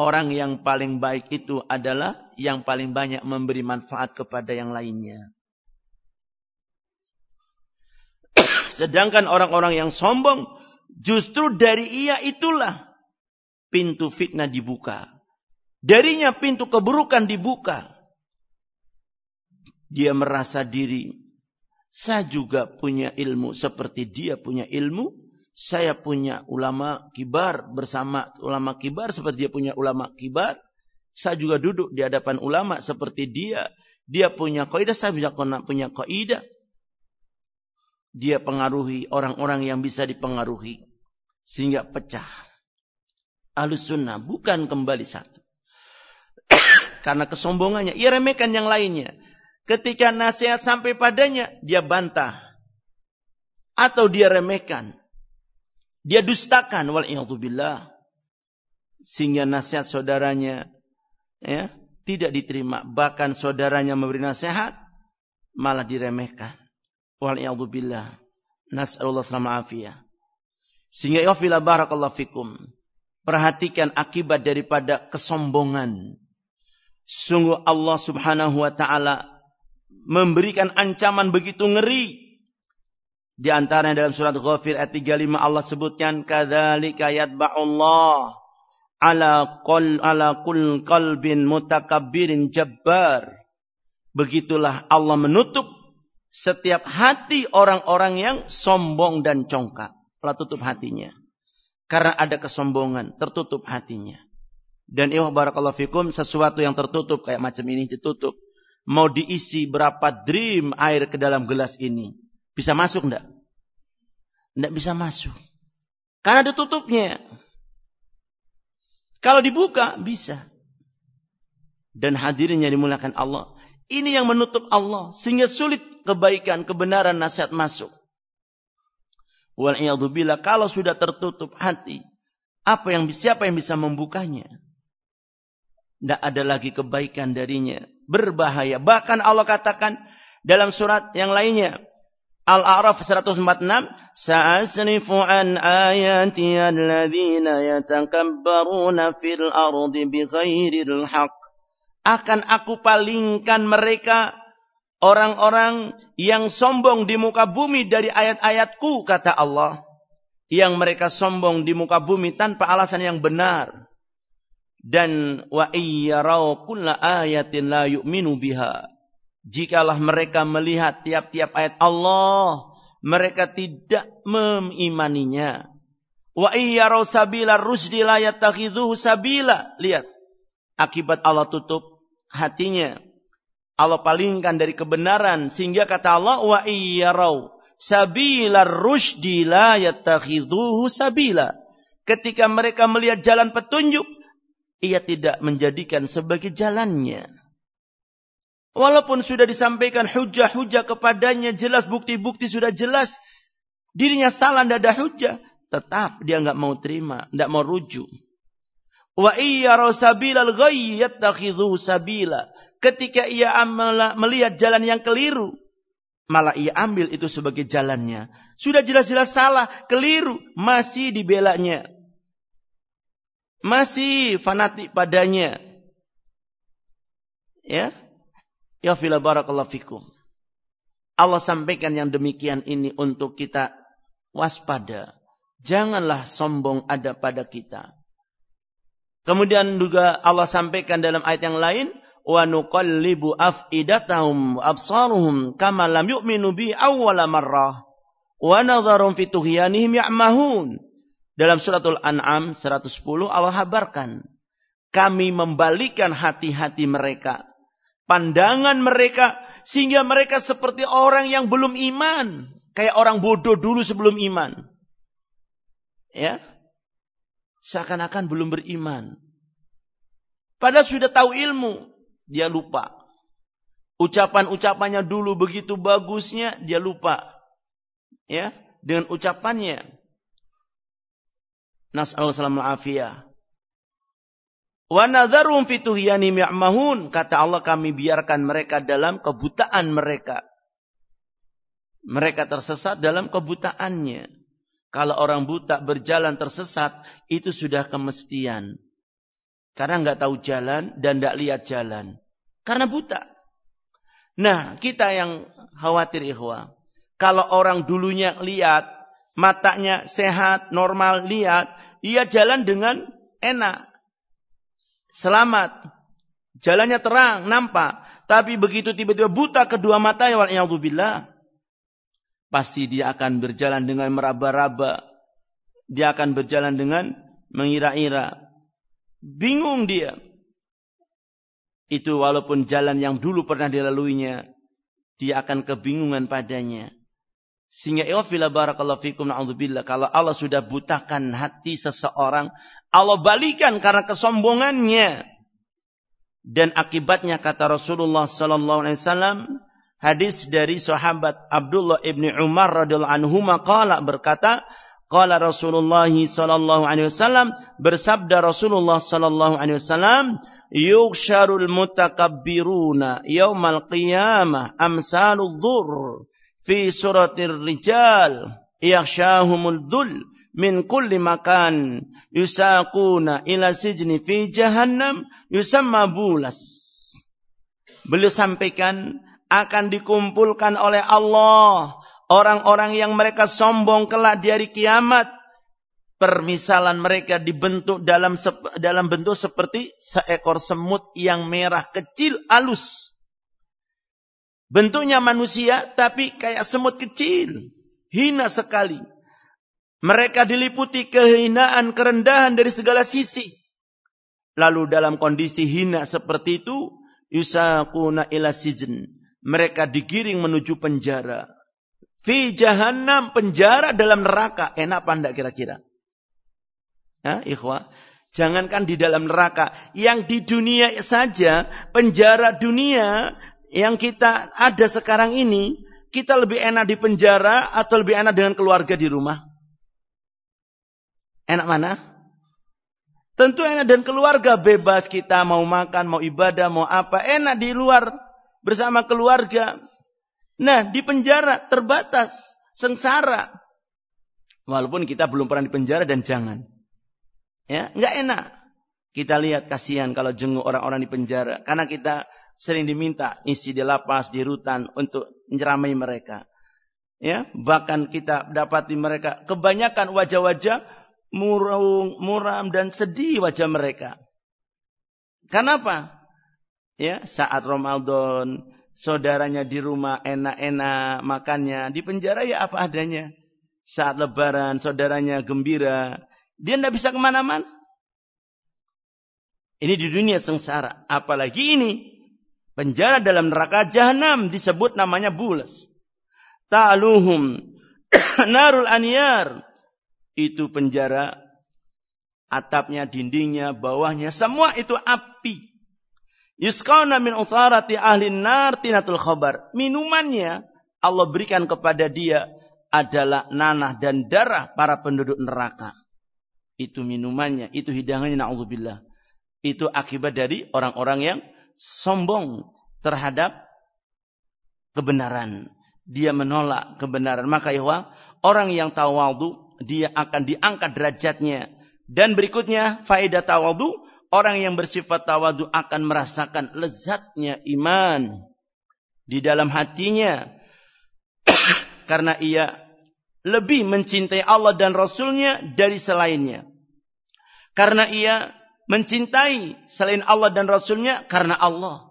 orang yang paling baik itu adalah yang paling banyak memberi manfaat kepada yang lainnya. Sedangkan orang-orang yang sombong, justru dari ia itulah pintu fitnah dibuka. Darinya pintu keburukan dibuka. Dia merasa diri, saya juga punya ilmu seperti dia punya ilmu, saya punya ulama kibar bersama ulama kibar seperti dia punya ulama kibar. Saya juga duduk di hadapan ulama seperti dia. Dia punya kaidah, saya juga punya kaidah. Dia pengaruhi orang-orang yang bisa dipengaruhi. Sehingga pecah. Ahlus sunnah bukan kembali satu. Karena kesombongannya. Ia remehkan yang lainnya. Ketika nasihat sampai padanya, dia bantah. Atau dia remehkan. Dia dustakan billah sehingga nasihat saudaranya ya tidak diterima bahkan saudaranya memberi nasihat malah diremehkan wal billah. Nasallahu alaihi afiyah. Sehingga ya barakallahu fikum. Perhatikan akibat daripada kesombongan. Sungguh Allah Subhanahu wa taala memberikan ancaman begitu ngeri. Di antaranya dalam surat Ghafir ayat 35 Allah sebutkan kadzalika yatba'ullah ala qul ala kul qalbin mutakabbirin jabbar. Begitulah Allah menutup setiap hati orang-orang yang sombong dan congkak. Allah tutup hatinya. Karena ada kesombongan, tertutup hatinya. Dan iwah barakallahu fikum, sesuatu yang tertutup kayak macam ini ditutup. Mau diisi berapa dream air ke dalam gelas ini bisa masuk enggak? Enggak bisa masuk. Karena ada tutupnya. Kalau dibuka, bisa. Dan hadirin dimulakan Allah. Ini yang menutup Allah. Sehingga sulit kebaikan, kebenaran, nasihat masuk. bila kalau sudah tertutup hati. Apa yang siapa yang bisa membukanya? Tidak ada lagi kebaikan darinya. Berbahaya. Bahkan Allah katakan dalam surat yang lainnya. Al-A'raf 146 Sa'asrifu an ayati alladhina yatakabbaruna fil ardi bighairil haq Akan aku palingkan mereka orang-orang yang sombong di muka bumi dari ayat-ayatku kata Allah. Yang mereka sombong di muka bumi tanpa alasan yang benar. Dan wa iyyarau kulla ayatin la yu'minu biha. Jikalah mereka melihat tiap-tiap ayat Allah mereka tidak mengimaninya. Wa iyyarau sabila rusdi la yattakhidhuhu sabila. Lihat akibat Allah tutup hatinya Allah palingkan dari kebenaran sehingga kata Allah wa iyyarau sabila rusdi la yattakhidhuhu sabila ketika mereka melihat jalan petunjuk ia tidak menjadikan sebagai jalannya. Walaupun sudah disampaikan hujah-hujah kepadanya, jelas bukti-bukti sudah jelas, dirinya salah, tidak ada hujah, tetap dia nggak mau terima, tidak mau rujuk. Wa iya rosabilal ghayyi yattakhidhu sabila. Ketika ia melihat jalan yang keliru, malah ia ambil itu sebagai jalannya. Sudah jelas-jelas salah, keliru, masih dibelanya masih fanatik padanya. Ya. Ya fila barakallahu fikum. Allah sampaikan yang demikian ini untuk kita waspada. Janganlah sombong ada pada kita. Kemudian juga Allah sampaikan dalam ayat yang lain, wa nuqallibu af'idatahum absaruhum kama lam yu'minu bi awwala marrah wa nadharum fi tughyanihim ya'mahun. Dalam suratul An'am 110 Allah habarkan. Kami membalikan hati-hati mereka. Pandangan mereka. Sehingga mereka seperti orang yang belum iman. Kayak orang bodoh dulu sebelum iman. Ya. Seakan-akan belum beriman. Padahal sudah tahu ilmu. Dia lupa. Ucapan-ucapannya dulu begitu bagusnya. Dia lupa. Ya. Dengan ucapannya Nas'al salam afiyah. Wa nadharum fi ya'mahun. Kata Allah kami biarkan mereka dalam kebutaan mereka. Mereka tersesat dalam kebutaannya. Kalau orang buta berjalan tersesat, itu sudah kemestian. Karena nggak tahu jalan dan nggak lihat jalan. Karena buta. Nah, kita yang khawatir ikhwah. Kalau orang dulunya lihat, matanya sehat, normal, lihat, ia jalan dengan enak. Selamat. Jalannya terang, nampak. Tapi begitu tiba-tiba buta kedua mata ya wal'iyadzubillah. Pasti dia akan berjalan dengan meraba-raba. Dia akan berjalan dengan mengira-ira. Bingung dia. Itu walaupun jalan yang dulu pernah dilaluinya. Dia akan kebingungan padanya. Sehingga iwafila barakallahu fikum na'udzubillah. Kalau Allah sudah butakan hati seseorang. Allah balikan karena kesombongannya. Dan akibatnya kata Rasulullah sallallahu alaihi wasallam. Hadis dari sahabat Abdullah ibni Umar radhiyallahu anhu berkata, qala Rasulullah sallallahu alaihi wasallam bersabda Rasulullah sallallahu alaihi wasallam, yuksharul mutakabbiruna yaumal qiyamah amsalul dhur fi suratir rijal yakhshahumul dhul min kulli makan yusaquna ila sijni fi jahannam yusamma bulas. Beliau sampaikan akan dikumpulkan oleh Allah orang-orang yang mereka sombong kelak di hari kiamat. Permisalan mereka dibentuk dalam dalam bentuk seperti seekor semut yang merah kecil alus Bentuknya manusia tapi kayak semut kecil. Hina sekali. Mereka diliputi kehinaan, kerendahan dari segala sisi. Lalu dalam kondisi hina seperti itu, yusakuna ila sijen. Mereka digiring menuju penjara. Fi jahannam, penjara dalam neraka. Enak apa enggak kira-kira? Ya, ikhwah. Jangankan di dalam neraka. Yang di dunia saja, penjara dunia, yang kita ada sekarang ini, kita lebih enak di penjara atau lebih enak dengan keluarga di rumah? Enak mana? Tentu enak dan keluarga bebas kita mau makan, mau ibadah, mau apa. Enak di luar bersama keluarga. Nah, di penjara terbatas, sengsara. Walaupun kita belum pernah di penjara dan jangan. Ya, nggak enak. Kita lihat kasihan kalau jenguk orang-orang di penjara. Karena kita sering diminta isi di lapas, di rutan untuk menyeramai mereka. Ya, bahkan kita dapati mereka kebanyakan wajah-wajah murung, muram dan sedih wajah mereka. Kenapa? Ya, saat Ramadan, saudaranya di rumah enak-enak makannya, di penjara ya apa adanya. Saat lebaran, saudaranya gembira, dia tidak bisa ke mana-mana. Ini di dunia sengsara. Apalagi ini, penjara dalam neraka jahanam disebut namanya bulas. Ta'aluhum narul aniyar. Itu penjara atapnya, dindingnya, bawahnya, semua itu api. Yusqauna min usarati ahli nar tinatul khabar. Minumannya Allah berikan kepada dia adalah nanah dan darah para penduduk neraka. Itu minumannya, itu hidangannya na'udzubillah. Itu akibat dari orang-orang yang sombong terhadap kebenaran. Dia menolak kebenaran. Maka ya orang yang tawadu, dia akan diangkat derajatnya. Dan berikutnya, faedah tawadu, Orang yang bersifat tawadu akan merasakan lezatnya iman di dalam hatinya. Karena ia lebih mencintai Allah dan Rasulnya dari selainnya. Karena ia mencintai selain Allah dan Rasulnya karena Allah.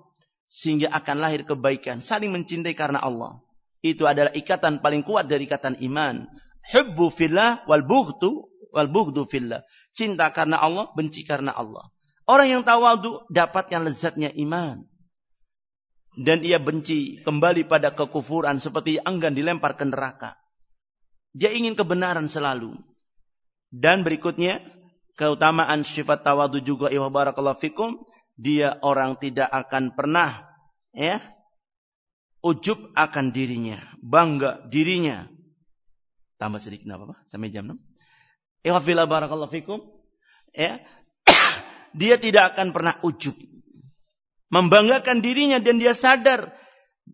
Sehingga akan lahir kebaikan. Saling mencintai karena Allah. Itu adalah ikatan paling kuat dari ikatan iman. Hubbu fillah wal bughdu wal bughdu fillah. Cinta karena Allah, benci karena Allah. Orang yang tawadu dapatkan lezatnya iman. Dan ia benci kembali pada kekufuran seperti enggan dilempar ke neraka. Dia ingin kebenaran selalu. Dan berikutnya, keutamaan sifat tawadu juga ya barakallahu fikum, dia orang tidak akan pernah ya ujub akan dirinya, bangga dirinya. Tambah sedikit apa, Pak? Sampai jam 6. Ya barakallahu fikum. Ya, dia tidak akan pernah ujub. Membanggakan dirinya dan dia sadar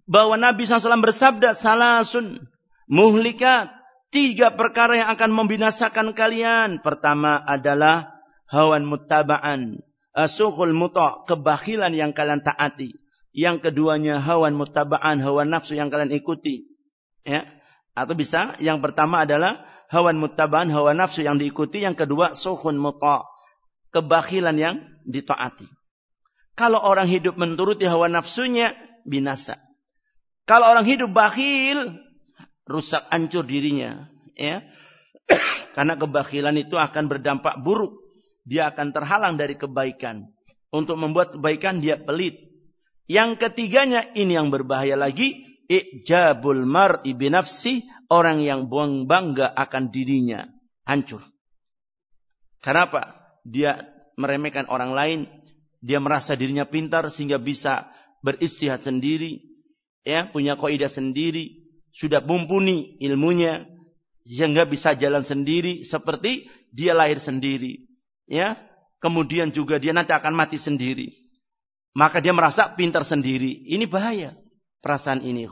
bahwa Nabi SAW bersabda, Salasun, muhlikat, tiga perkara yang akan membinasakan kalian. Pertama adalah hawan mutaba'an, asuhul muta' kebahilan yang kalian taati. Yang keduanya hawan mutaba'an, hawan nafsu yang kalian ikuti. Ya. Atau bisa, yang pertama adalah hawan mutaba'an, hawa nafsu yang diikuti. Yang kedua, suhun muta' kebakhilan yang ditaati. Kalau orang hidup menuruti hawa nafsunya, binasa. Kalau orang hidup bakhil, rusak hancur dirinya. Ya. Karena kebakhilan itu akan berdampak buruk. Dia akan terhalang dari kebaikan. Untuk membuat kebaikan dia pelit. Yang ketiganya ini yang berbahaya lagi. Ijabul mar'i binafsi. Orang yang buang bangga akan dirinya. Hancur. Kenapa? Dia meremehkan orang lain, dia merasa dirinya pintar sehingga bisa beristihad sendiri, ya, punya kaidah sendiri, sudah mumpuni ilmunya sehingga bisa jalan sendiri seperti dia lahir sendiri, ya. Kemudian juga dia nanti akan mati sendiri. Maka dia merasa pintar sendiri. Ini bahaya perasaan ini,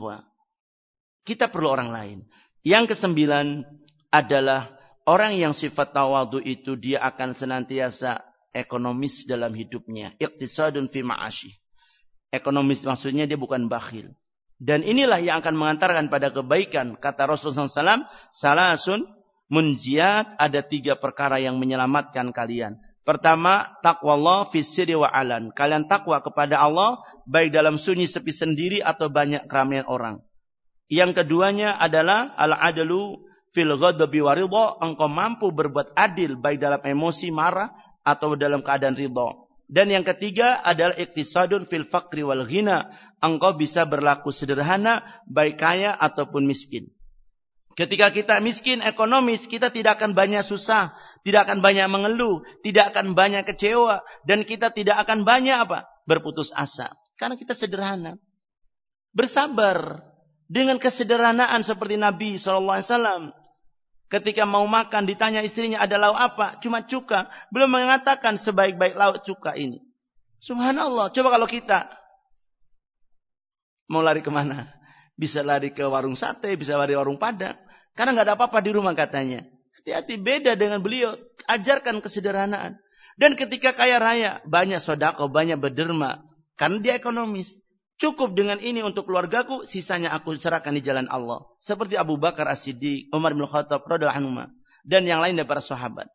Kita perlu orang lain. Yang kesembilan adalah Orang yang sifat tawadu itu dia akan senantiasa ekonomis dalam hidupnya. Iqtisadun fi ma'ashi. Ekonomis maksudnya dia bukan bakhil. Dan inilah yang akan mengantarkan pada kebaikan. Kata Rasulullah SAW, salasun munjiat ada tiga perkara yang menyelamatkan kalian. Pertama, takwa Allah fisiri wa alan. Kalian takwa kepada Allah, baik dalam sunyi sepi sendiri atau banyak keramaian orang. Yang keduanya adalah al-adalu fil ghadabi waridha engkau mampu berbuat adil baik dalam emosi marah atau dalam keadaan ridha. Dan yang ketiga adalah iktisadun fil faqri wal ghina. Engkau bisa berlaku sederhana baik kaya ataupun miskin. Ketika kita miskin ekonomis, kita tidak akan banyak susah, tidak akan banyak mengeluh, tidak akan banyak kecewa, dan kita tidak akan banyak apa? Berputus asa. Karena kita sederhana. Bersabar dengan kesederhanaan seperti Nabi SAW. Ketika mau makan ditanya istrinya ada lauk apa? Cuma cuka. Belum mengatakan sebaik-baik lauk cuka ini. Subhanallah. Coba kalau kita mau lari ke mana? Bisa lari ke warung sate, bisa lari warung padang. Karena nggak ada apa-apa di rumah katanya. Hati-hati beda dengan beliau. Ajarkan kesederhanaan. Dan ketika kaya raya, banyak sodako, banyak berderma. Karena dia ekonomis. Cukup dengan ini untuk keluargaku, sisanya aku serahkan di jalan Allah. Seperti Abu Bakar As-Siddiq, Umar bin Khattab, radhiyallahu anhu dan yang lain dari para sahabat.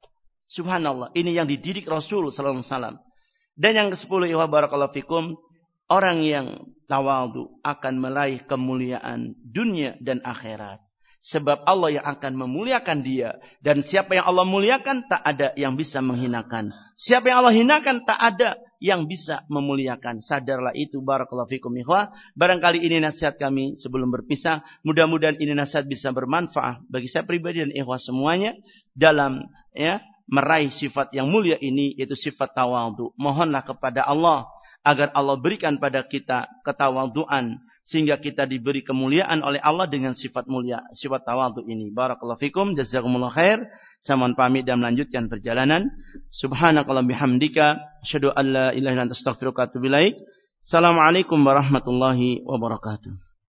Subhanallah, ini yang dididik Rasul sallallahu alaihi wasallam. Dan yang ke-10 ihwa barakallahu fikum, orang yang tawadu akan meraih kemuliaan dunia dan akhirat. Sebab Allah yang akan memuliakan dia. Dan siapa yang Allah muliakan, tak ada yang bisa menghinakan. Siapa yang Allah hinakan, tak ada yang bisa memuliakan. Sadarlah itu. Fikum. Barangkali ini nasihat kami sebelum berpisah. Mudah-mudahan ini nasihat bisa bermanfaat bagi saya pribadi dan ikhwah semuanya. Dalam ya meraih sifat yang mulia ini. Yaitu sifat tawadu. Mohonlah kepada Allah. Agar Allah berikan pada kita ketawaduan sehingga kita diberi kemuliaan oleh Allah dengan sifat mulia, sifat tawadhu ini. Barakallahu fikum, jazakumullah khair. Mohon pamit dan melanjutkan perjalanan. Subhanakallah bihamdika, asyhadu an la ilaha illa anta astaghfiruka wa atubu ilaik. Assalamualaikum warahmatullahi wabarakatuh.